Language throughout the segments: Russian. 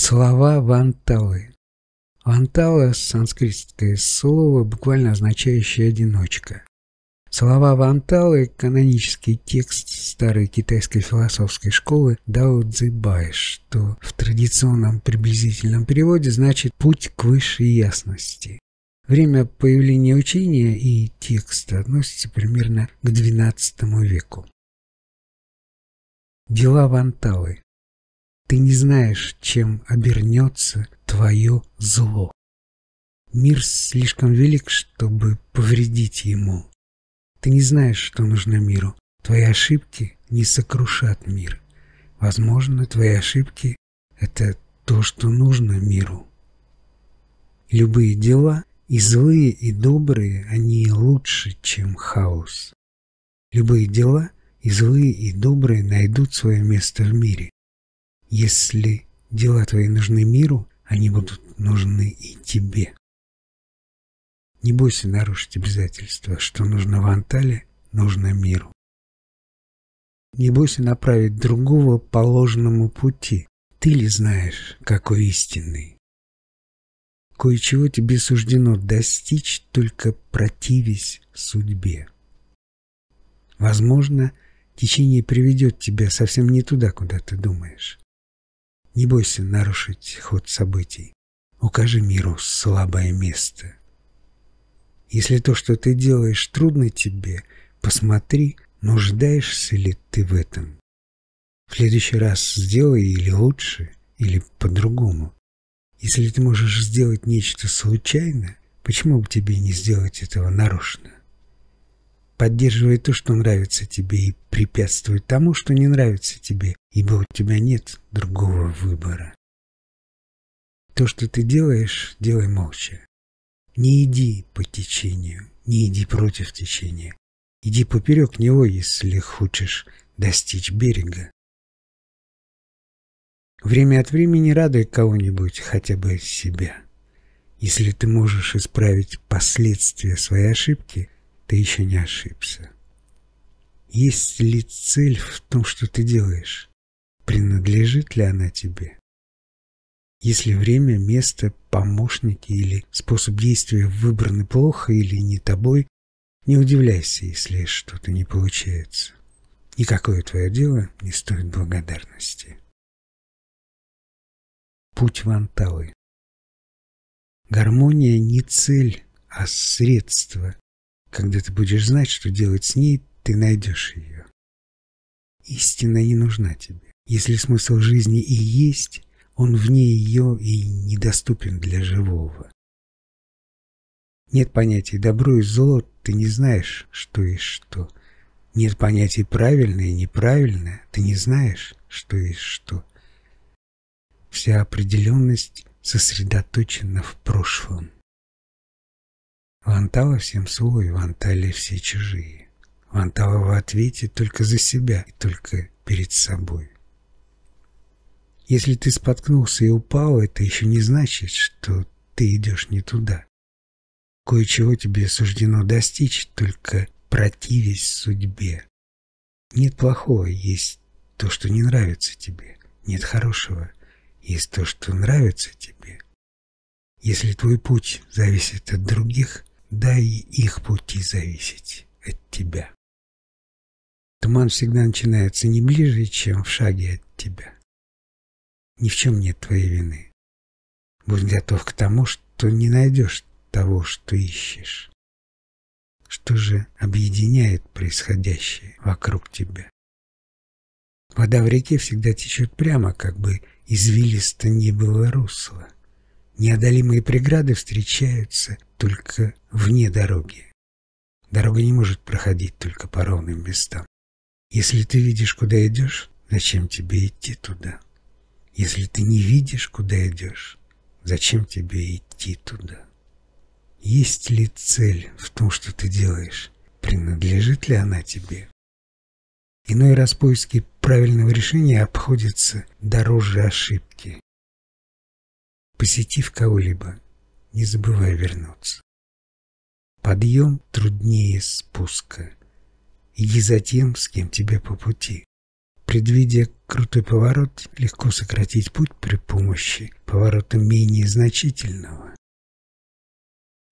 Слова ванталы. Вантала – санскритское слово, буквально означающее «одиночка». Слова Ванталы – канонический текст старой китайской философской школы Дао Цзибай, что в традиционном приблизительном переводе значит «путь к высшей ясности». Время появления учения и текста относится примерно к XII веку. Дела Ванталы. Ты не знаешь, чем обернется твое зло. Мир слишком велик, чтобы повредить ему. Ты не знаешь, что нужно миру. Твои ошибки не сокрушат мир. Возможно, твои ошибки – это то, что нужно миру. Любые дела, и злые, и добрые, они лучше, чем хаос. Любые дела, и злые, и добрые найдут свое место в мире. Если дела твои нужны миру, они будут нужны и тебе. Не бойся нарушить обязательства, что нужно в Антале, нужно миру. Не бойся направить другого по ложному пути. Ты ли знаешь, какой истинный? Кое-чего тебе суждено достичь, только противясь судьбе. Возможно, течение приведет тебя совсем не туда, куда ты думаешь. Не бойся нарушить ход событий. Укажи миру слабое место. Если то, что ты делаешь, трудно тебе, посмотри, нуждаешься ли ты в этом. В следующий раз сделай или лучше, или по-другому. Если ты можешь сделать нечто случайно, почему бы тебе не сделать этого нарочно? Поддерживай то, что нравится тебе, и препятствуй тому, что не нравится тебе, ибо у тебя нет другого выбора. То, что ты делаешь, делай молча. Не иди по течению, не иди против течения. Иди поперек него, если хочешь достичь берега. Время от времени радуй кого-нибудь, хотя бы себя. Если ты можешь исправить последствия своей ошибки, ты еще не ошибся. Есть ли цель в том, что ты делаешь? Принадлежит ли она тебе? Если время, место, помощники или способ действия выбраны плохо или не тобой, не удивляйся, если что-то не получается. Никакое твое дело не стоит благодарности. Путь Ванталы Гармония не цель, а средство. Когда ты будешь знать, что делать с ней, ты найдешь ее. Истина не нужна тебе. Если смысл жизни и есть, он вне ее и недоступен для живого. Нет понятий добро и зло, ты не знаешь, что и что. Нет понятий правильное и неправильное, ты не знаешь, что и что. Вся определенность сосредоточена в прошлом. Вантала всем свой, Вантале все чужие. Вантала в ответе только за себя и только перед собой. Если ты споткнулся и упал, это еще не значит, что ты идешь не туда. Кое-чего тебе суждено достичь, только противясь судьбе. Нет плохого, есть то, что не нравится тебе. Нет хорошего, есть то, что нравится тебе. Если твой путь зависит от других, дай их пути зависеть от тебя. Туман всегда начинается не ближе, чем в шаге от тебя. Ни в чем нет твоей вины. Будь готов к тому, что не найдешь того, что ищешь. Что же объединяет происходящее вокруг тебя? Вода в реке всегда течет прямо, как бы извилисто не было русла. Неодолимые преграды встречаются только вне дороги. Дорога не может проходить только по ровным местам. Если ты видишь, куда идешь, зачем тебе идти туда? Если ты не видишь, куда идешь, зачем тебе идти туда? Есть ли цель в том, что ты делаешь? Принадлежит ли она тебе? Иной раз поиски правильного решения обходятся дороже ошибки. Посетив кого-либо, не забывай вернуться. Подъем труднее спуска. Иди за тем, с кем тебе по пути. предвидя крутой поворот, легко сократить путь при помощи поворота менее значительного.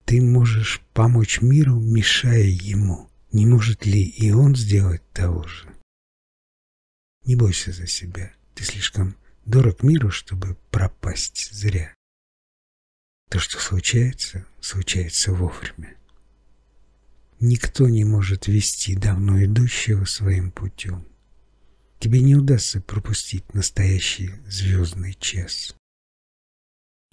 Ты можешь помочь миру, мешая ему. Не может ли и он сделать того же? Не бойся за себя. Ты слишком дорог миру, чтобы пропасть зря. То, что случается, случается вовремя. Никто не может вести давно идущего своим путем. Тебе не удастся пропустить настоящий звездный час.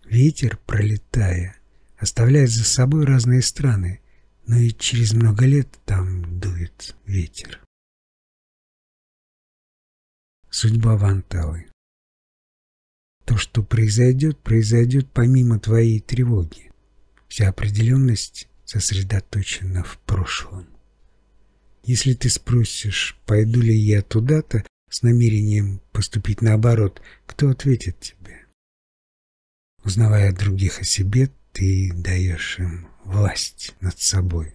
Ветер, пролетая, оставляет за собой разные страны, но и через много лет там дует ветер. Судьба Ванталы То, что произойдет, произойдет помимо твоей тревоги. Вся определенность сосредоточена в прошлом. Если ты спросишь, пойду ли я туда-то с намерением поступить наоборот, кто ответит тебе? Узнавая других о себе, ты даешь им власть над собой.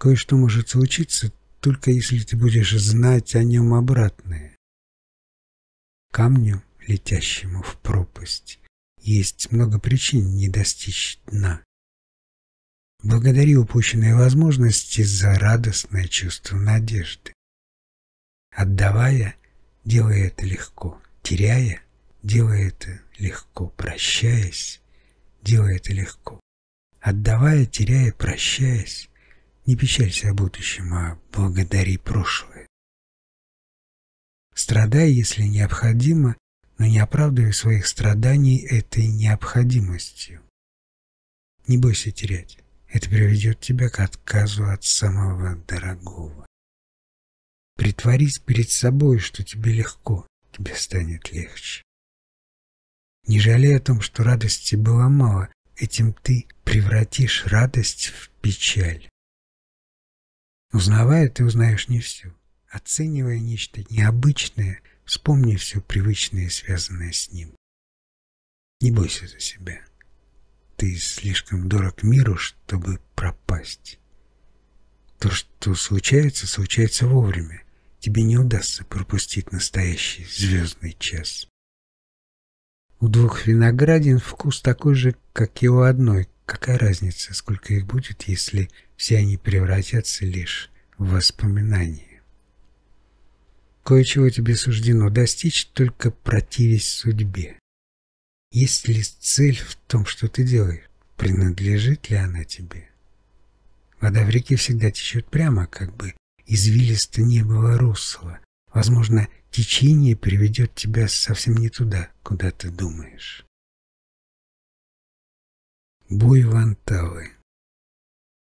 Кое-что может случиться, только если ты будешь знать о нем обратное. Камню, летящему в пропасть, есть много причин не достичь дна. Благодари упущенные возможности за радостное чувство надежды. Отдавая, делай это легко, теряя, делай это легко, прощаясь, делай это легко. Отдавая, теряя, прощаясь, не печалься о будущем, а благодари прошлое. Страдай, если необходимо, но не оправдывай своих страданий этой необходимостью. Не бойся терять. Это приведет тебя к отказу от самого дорогого. Притворись перед собой, что тебе легко, тебе станет легче. Не жалей о том, что радости было мало, этим ты превратишь радость в печаль. Узнавая, ты узнаешь не все. Оценивая нечто необычное, вспомни все привычное, связанное с ним. Не бойся за себя. Ты слишком дорог миру, чтобы пропасть. То, что случается, случается вовремя. Тебе не удастся пропустить настоящий звездный час. У двух виноградин вкус такой же, как и у одной. Какая разница, сколько их будет, если все они превратятся лишь в воспоминания? Кое-чего тебе суждено достичь, только противясь судьбе. Есть ли цель в том, что ты делаешь? Принадлежит ли она тебе? Вода в реке всегда течет прямо, как бы извилисто не было русла. Возможно, течение приведет тебя совсем не туда, куда ты думаешь. Бой ванталы.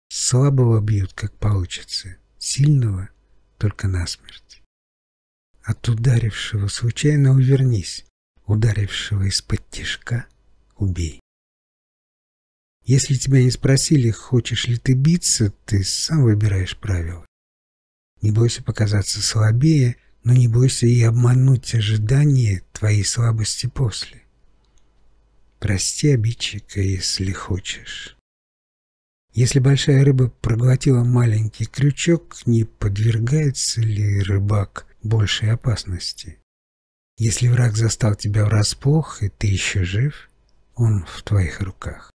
Слабого бьют, как получится, сильного — только насмерть. От ударившего случайно увернись, ударившего из-под тишка убей. Если тебя не спросили, хочешь ли ты биться, ты сам выбираешь правила. Не бойся показаться слабее, но не бойся и обмануть ожидания твоей слабости после. Прости обидчика, если хочешь. Если большая рыба проглотила маленький крючок, не подвергается ли рыбак большей опасности? Если враг застал тебя врасплох, и ты еще жив, он в твоих руках.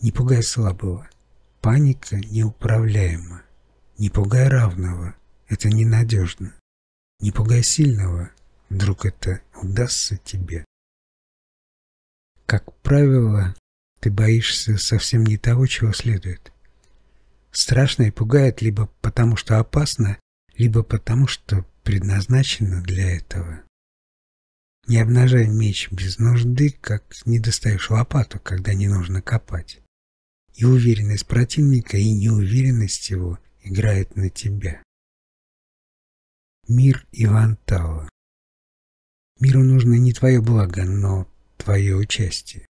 Не пугай слабого. Паника неуправляема. Не пугай равного. Это ненадежно. Не пугай сильного. Вдруг это удастся тебе. Как правило, ты боишься совсем не того, чего следует. Страшно и пугает либо потому, что опасно, либо потому, что предназначено для этого. Не обнажай меч без нужды, как не достаешь лопату, когда не нужно копать. И уверенность противника, и неуверенность его играет на тебя. Мир Ивантала Миру нужно не твое благо, но твое участие.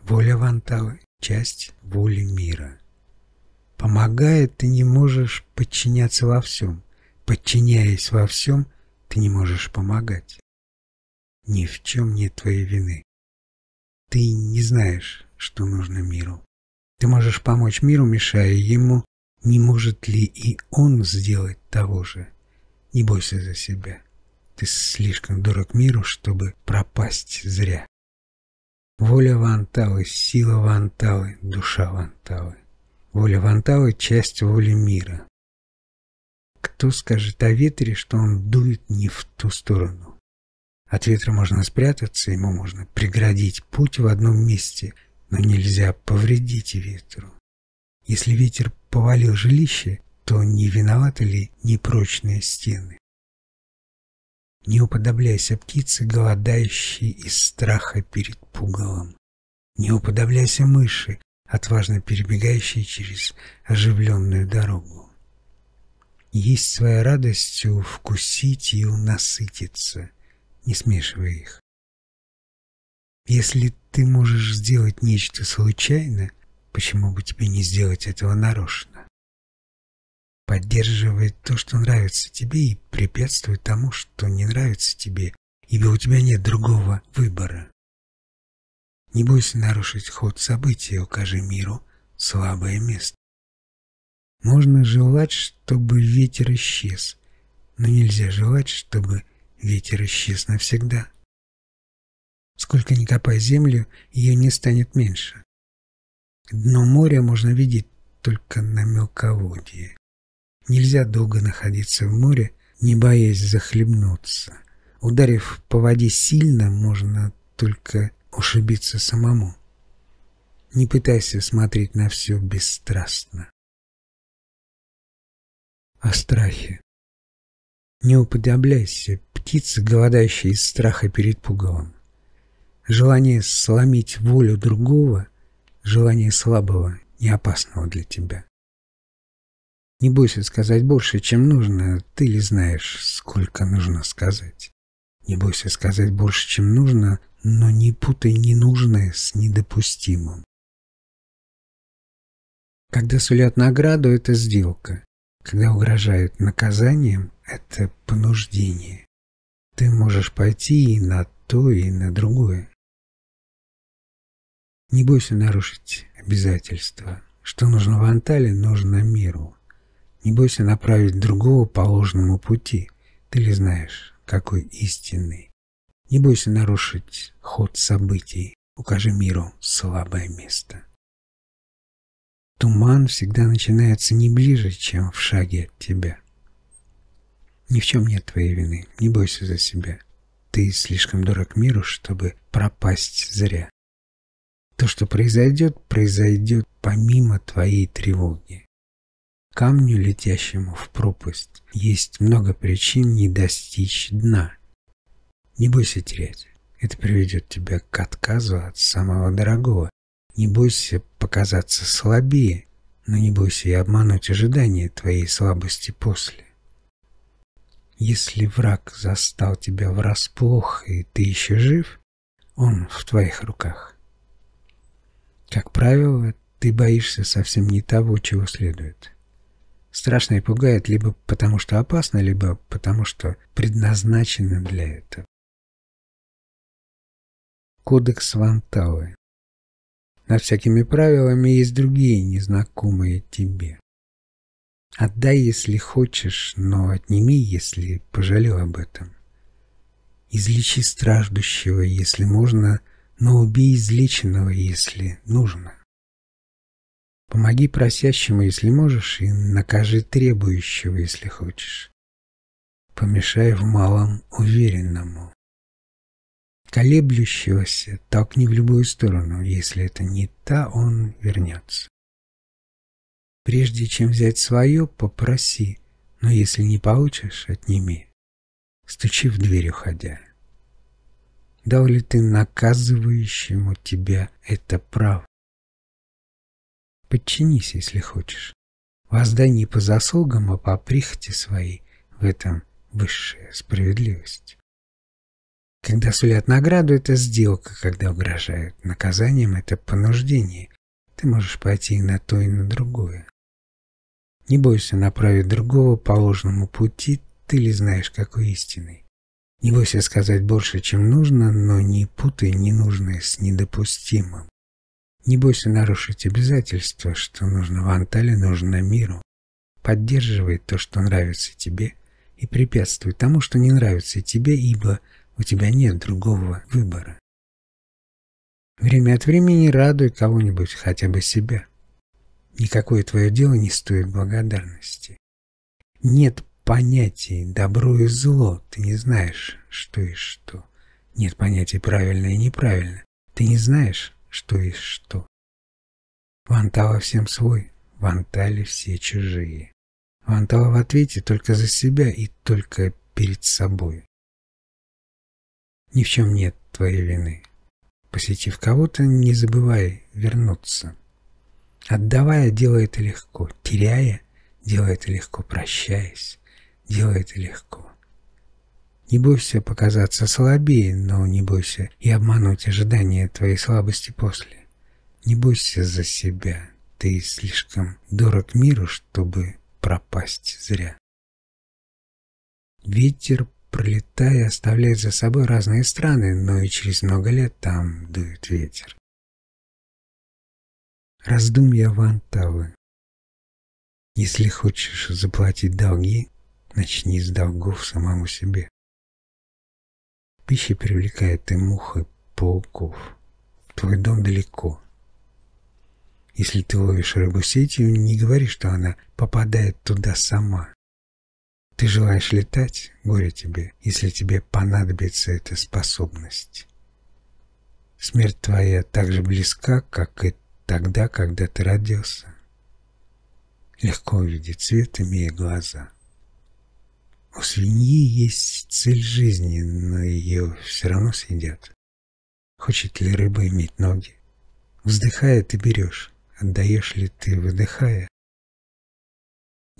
Воля Ванталы — часть воли мира. Помогая, ты не можешь подчиняться во всем. Подчиняясь во всем, ты не можешь помогать. Ни в чем нет твоей вины. Ты не знаешь, что нужно миру. Ты можешь помочь миру, мешая ему. Не может ли и он сделать того же? Не бойся за себя. Ты слишком дорог миру, чтобы пропасть зря. Воля Ванталы, сила Ванталы, душа Ванталы. Воля Ванталы — часть воли мира. Кто скажет о ветре, что он дует не в ту сторону? От ветра можно спрятаться, ему можно преградить путь в одном месте, но нельзя повредить ветру. Если ветер повалил жилище, то не виноваты ли непрочные стены? Не уподобляйся птице, голодающей из страха перед пугалом. Не уподобляйся мыши, отважно перебегающей через оживленную дорогу. Есть своя радостью вкусить и насытиться, не смешивая их. Если ты можешь сделать нечто случайно, почему бы тебе не сделать этого нарочно? Поддерживай то, что нравится тебе, и препятствуй тому, что не нравится тебе, ибо у тебя нет другого выбора. Не бойся нарушить ход событий, укажи миру слабое место. Можно желать, чтобы ветер исчез, но нельзя желать, чтобы ветер исчез навсегда. Сколько ни копай землю, ее не станет меньше. Дно моря можно видеть только на мелководье. Нельзя долго находиться в море, не боясь захлебнуться. Ударив по воде сильно, можно только ушибиться самому. Не пытайся смотреть на все бесстрастно. О страхе. Не уподобляйся птице, голодающей из страха перед пугалом. Желание сломить волю другого, желание слабого, не опасного для тебя. Не бойся сказать больше, чем нужно, ты ли знаешь, сколько нужно сказать. Не бойся сказать больше, чем нужно, но не путай ненужное с недопустимым. Когда сулят награду, это сделка. Когда угрожают наказанием, это понуждение. Ты можешь пойти и на то, и на другое. Не бойся нарушить обязательства. Что нужно в Антале, нужно миру. Не бойся направить другого по ложному пути. Ты ли знаешь, какой истинный? Не бойся нарушить ход событий. Укажи миру слабое место. Туман всегда начинается не ближе, чем в шаге от тебя. Ни в чем нет твоей вины. Не бойся за себя. Ты слишком дорог миру, чтобы пропасть зря. То, что произойдет, произойдет помимо твоей тревоги камню, летящему в пропасть, есть много причин не достичь дна. Не бойся терять. Это приведет тебя к отказу от самого дорогого. Не бойся показаться слабее, но не бойся и обмануть ожидания твоей слабости после. Если враг застал тебя врасплох, и ты еще жив, он в твоих руках. Как правило, ты боишься совсем не того, чего следует. Страшно и пугает либо потому, что опасно, либо потому, что предназначено для этого. Кодекс Ванталы. Над всякими правилами есть другие, незнакомые тебе. Отдай, если хочешь, но отними, если пожалел об этом. Излечи страждущего, если можно, но убей излеченного, если нужно. Помоги просящему, если можешь, и накажи требующего, если хочешь. Помешай в малом уверенному. Колеблющегося толкни в любую сторону, если это не та, он вернется. Прежде чем взять свое, попроси, но если не получишь, отними. Стучи в дверь, уходя. Дал ли ты наказывающему тебя это право? Подчинись, если хочешь. Воздай не по заслугам, а по прихоти своей. В этом высшая справедливость. Когда сулят награду, это сделка, когда угрожают наказанием, это понуждение. Ты можешь пойти и на то, и на другое. Не бойся направить другого по ложному пути, ты ли знаешь, какой истинный. Не бойся сказать больше, чем нужно, но не путай ненужное с недопустимым. Не бойся нарушить обязательства, что нужно в Антале, нужно миру. Поддерживай то, что нравится тебе, и препятствуй тому, что не нравится тебе, ибо у тебя нет другого выбора. Время от времени радуй кого-нибудь, хотя бы себя. Никакое твое дело не стоит благодарности. Нет понятий добро и зло, ты не знаешь, что и что. Нет понятий правильно и неправильно, ты не знаешь, что и что. Вантала всем свой, вантали все чужие. Вантала в ответе только за себя и только перед собой. Ни в чем нет твоей вины. Посетив кого-то, не забывай вернуться. Отдавая, делай это легко. Теряя, делай это легко. Прощаясь, делай это легко. Не бойся показаться слабее, но не бойся и обмануть ожидания твоей слабости после. Не бойся за себя. Ты слишком дорог миру, чтобы пропасть зря. Ветер, пролетая, оставляет за собой разные страны, но и через много лет там дует ветер. Раздумья Вантавы Если хочешь заплатить долги, начни с долгов самому себе. Пища привлекает и мух, и пауков. Твой дом далеко. Если ты ловишь рыбу сетью, не говори, что она попадает туда сама. Ты желаешь летать, горе тебе, если тебе понадобится эта способность. Смерть твоя так же близка, как и тогда, когда ты родился. Легко увидеть свет, имея глаза. У свиньи есть цель жизни, но ее все равно съедят. Хочет ли рыба иметь ноги? Вздыхая, ты берешь. Отдаешь ли ты, выдыхая?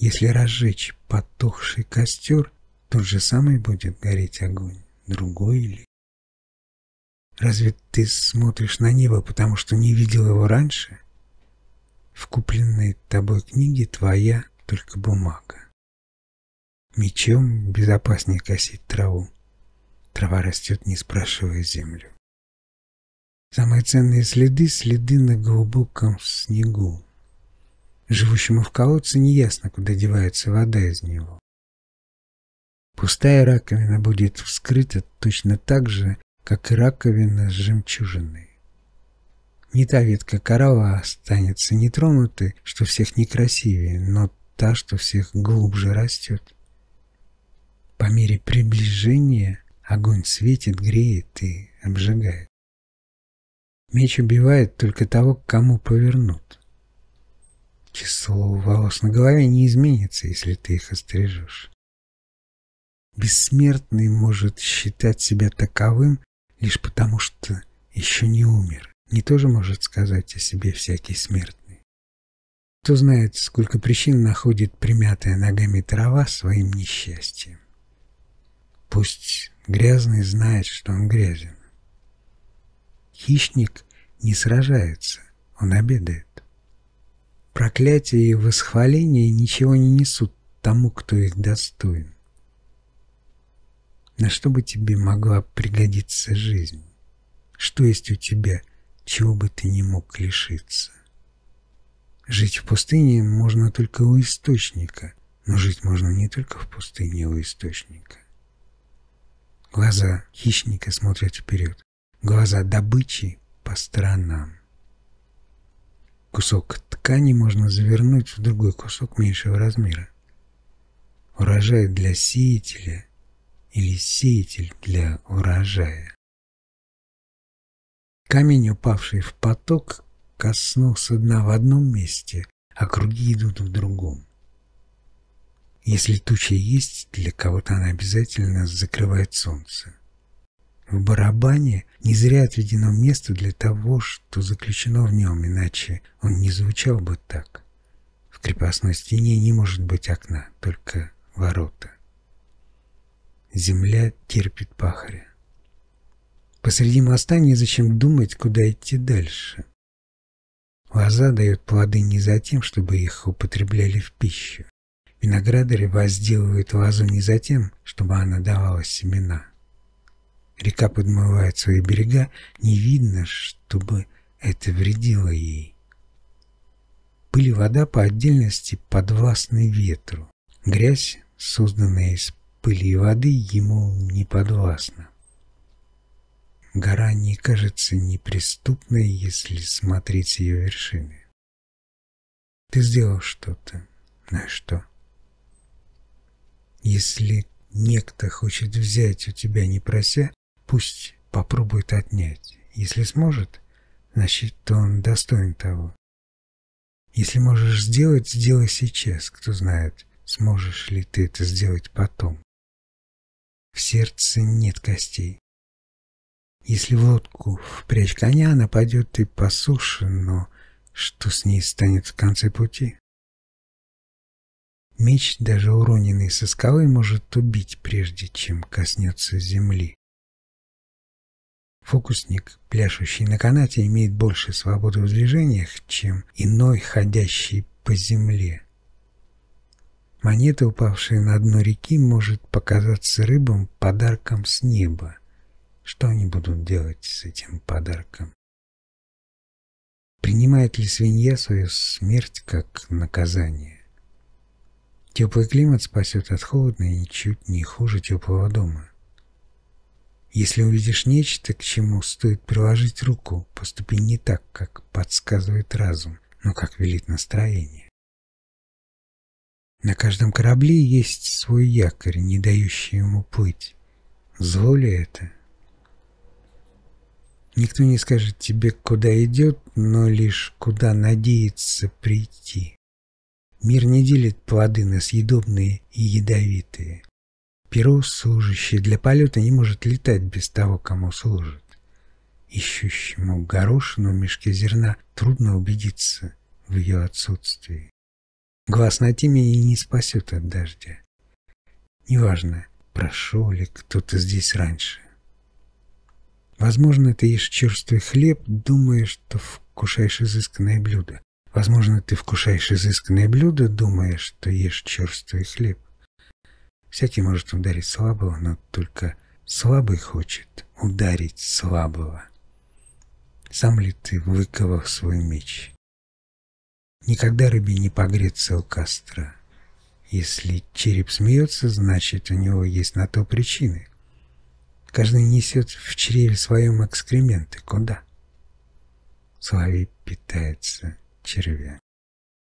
Если разжечь потухший костер, тот же самый будет гореть огонь, другой ли? Разве ты смотришь на небо, потому что не видел его раньше? В купленной тобой книге твоя только бумага. Мечом безопаснее косить траву. Трава растет, не спрашивая землю. Самые ценные следы — следы на глубоком снегу. Живущему в колодце неясно, куда девается вода из него. Пустая раковина будет вскрыта точно так же, как и раковина с жемчужиной. Не та ветка коралла останется нетронутой, что всех некрасивее, но та, что всех глубже растет. По мере приближения огонь светит, греет и обжигает. Меч убивает только того, кому повернут. Число волос на голове не изменится, если ты их острижешь. Бессмертный может считать себя таковым лишь потому, что еще не умер. Не тоже может сказать о себе всякий смертный. Кто знает, сколько причин находит примятая ногами трава своим несчастьем. Пусть грязный знает, что он грязен. Хищник не сражается, он обедает. Проклятие и восхваление ничего не несут тому, кто их достоин. На что бы тебе могла пригодиться жизнь? Что есть у тебя, чего бы ты не мог лишиться? Жить в пустыне можно только у источника, но жить можно не только в пустыне у источника. Глаза хищника смотрят вперед, глаза добычи по сторонам. Кусок ткани можно завернуть в другой кусок меньшего размера. Урожай для сеятеля или сеятель для урожая. Камень, упавший в поток, коснулся дна в одном месте, а круги идут в другом. Если туча есть, для кого-то она обязательно закрывает солнце. В барабане не зря отведено место для того, что заключено в нем, иначе он не звучал бы так. В крепостной стене не может быть окна, только ворота. Земля терпит пахаря. Посреди моста незачем думать, куда идти дальше. Лоза дает плоды не за тем, чтобы их употребляли в пищу. Виноградари возделывают лозу не за тем, чтобы она давала семена. Река подмывает свои берега, не видно, чтобы это вредило ей. Пыль и вода по отдельности подвластны ветру. Грязь, созданная из пыли и воды ему не подвластна. Гора не кажется неприступной, если смотреть с ее вершины. Ты сделал что-то. И что? Если некто хочет взять у тебя не прося, пусть попробует отнять. Если сможет, значит, он достоин того. Если можешь сделать, сделай сейчас. Кто знает, сможешь ли ты это сделать потом. В сердце нет костей. Если в лодку впрячь коня, она пойдет и по суше, но что с ней станет в конце пути? Меч, даже уроненный со скалы, может убить, прежде чем коснется земли. Фокусник, пляшущий на канате, имеет больше свободы в движениях, чем иной, ходящий по земле. Монета, упавшая на дно реки, может показаться рыбам подарком с неба. Что они будут делать с этим подарком? Принимает ли свинья свою смерть как наказание? Теплый климат спасет от холода и ничуть не хуже теплого дома. Если увидишь нечто, к чему стоит приложить руку, поступи не так, как подсказывает разум, но как велит настроение. На каждом корабле есть свой якорь, не дающий ему плыть. Зло ли это? Никто не скажет тебе, куда идет, но лишь куда надеется прийти. Мир не делит плоды на съедобные и ядовитые. Перо, служащее для полета, не может летать без того, кому служит. Ищущему горошину в мешке зерна трудно убедиться в ее отсутствии. Глаз на теме и не спасет от дождя. Неважно, прошел ли кто-то здесь раньше. Возможно, ты ешь черствый хлеб, думая, что вкушаешь изысканное блюдо. Возможно, ты вкушаешь изысканное блюдо, думая, что ешь черствый хлеб. Всякий может ударить слабого, но только слабый хочет ударить слабого. Сам ли ты выковал свой меч? Никогда рыбе не погреться у костра. Если череп смеется, значит, у него есть на то причины. Каждый несет в чреве своем экскременты. Куда? Соловей питается червя.